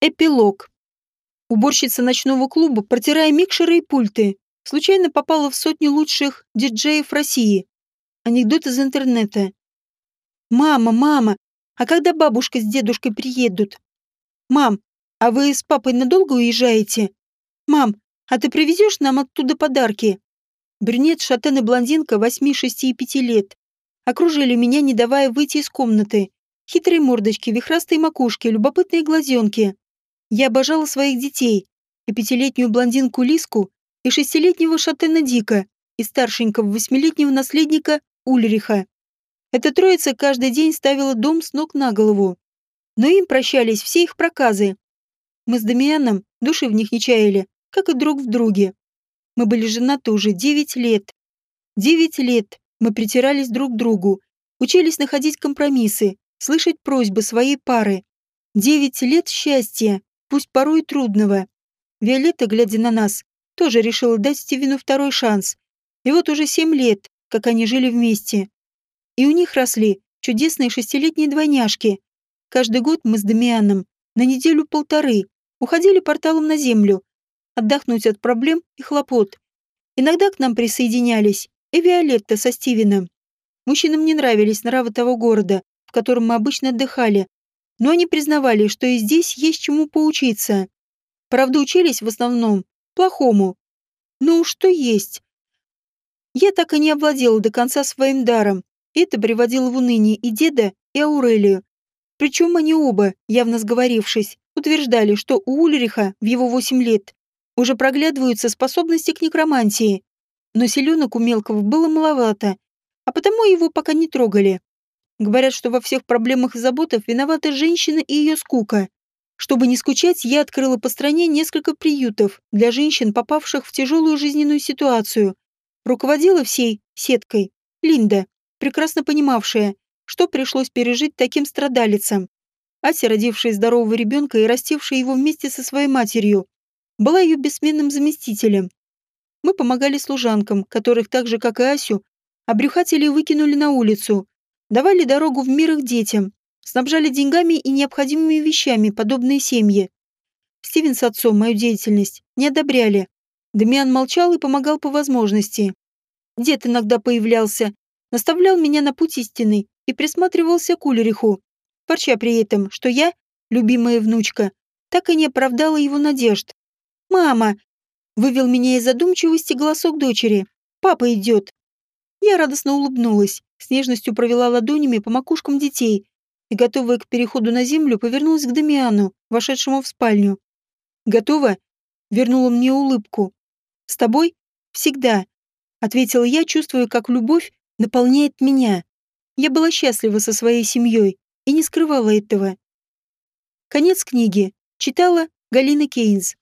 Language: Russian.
Эпилог. Уборщица ночного клуба, протирая микшеры и пульты, случайно попала в сотню лучших диджеев России. Анекдот из интернета. «Мама, мама, а когда бабушка с дедушкой приедут?» «Мам, а вы с папой надолго уезжаете?» «Мам, а ты привезешь нам оттуда подарки?» Брюнет, шатен и блондинка восьми, шести и пяти лет окружили меня, не давая выйти из комнаты. Хитрые мордочки, вихрастые макушки, любопытные глазенки. Я обожала своих детей, и пятилетнюю блондинку Лиску, и шестилетнего шатена Дика, и старшенького восьмилетнего наследника Ульриха. Эта троица каждый день ставила дом с ног на голову. Но им прощались все их проказы. Мы с Дамианом души в них не чаяли, как и друг в друге. Мы были женаты уже девять лет. Девять лет мы притирались друг к другу, учились находить компромиссы, слышать просьбы своей пары. Девять лет счастья, пусть порой и трудного. Виолетта, глядя на нас, тоже решила дать Стивену второй шанс. И вот уже семь лет, как они жили вместе. И у них росли чудесные шестилетние двойняшки. Каждый год мы с Дамианом на неделю-полторы уходили порталом на землю, отдохнуть от проблем и хлопот. Иногда к нам присоединялись и Виолетта со Стивеном. Мужчинам не нравились нравы того города, в котором мы обычно отдыхали, но они признавали, что и здесь есть чему поучиться. Правда, учились в основном плохому. Ну, что есть. Я так и не овладела до конца своим даром, это приводило в уныние и деда, и Аурелию. Причем они оба, явно сговорившись, утверждали, что у Ульриха в его восемь лет уже проглядываются способности к некромантии, но селенок у мелкого было маловато, а потому его пока не трогали. Говорят, что во всех проблемах и заботах виновата женщина и ее скука. Чтобы не скучать, я открыла по стране несколько приютов для женщин, попавших в тяжелую жизненную ситуацию. Руководила всей сеткой Линда, прекрасно понимавшая, что пришлось пережить таким страдалицам. Ася, родившая здорового ребенка и растившая его вместе со своей матерью, была ее бессменным заместителем. Мы помогали служанкам, которых так же, как и Асю, обрюхатели выкинули на улицу, давали дорогу в мир их детям, снабжали деньгами и необходимыми вещами подобные семьи. Стивен с отцом мою деятельность не одобряли. Дамиан молчал и помогал по возможности. Дед иногда появлялся, наставлял меня на путь истинный и присматривался к Ульриху, ворча при этом, что я, любимая внучка, так и не оправдала его надежд. «Мама!» — вывел меня из задумчивости голосок дочери. «Папа идет!» Я радостно улыбнулась, с нежностью провела ладонями по макушкам детей и, готовая к переходу на землю, повернулась к Дамиану, вошедшему в спальню. «Готова?» — вернула мне улыбку. «С тобой? Всегда», — ответила я, чувствуя, как любовь наполняет меня. Я была счастлива со своей семьей и не скрывала этого. Конец книги. Читала Галина Кейнс.